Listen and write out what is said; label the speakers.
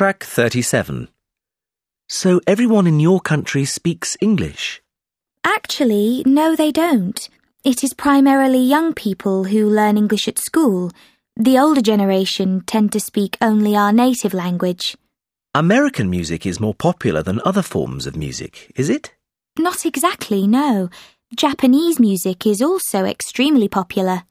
Speaker 1: Track 37. So everyone in your country speaks English?
Speaker 2: Actually, no, they don't. It is primarily young people who learn English at school. The older generation tend to speak only our native language.
Speaker 1: American music is more popular than other forms of music, is it?
Speaker 2: Not exactly, no. Japanese music is also extremely popular.